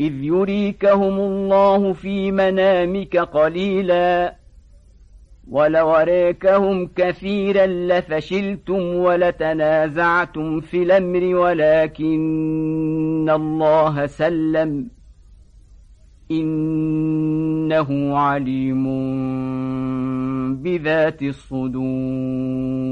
إذ يريكهم الله في منامك قليلا. ولوريكهم كثيرا لفشلتم ولتنازعتم في الأمر ولكن الله سلم. إنه عليم بذات الصدور.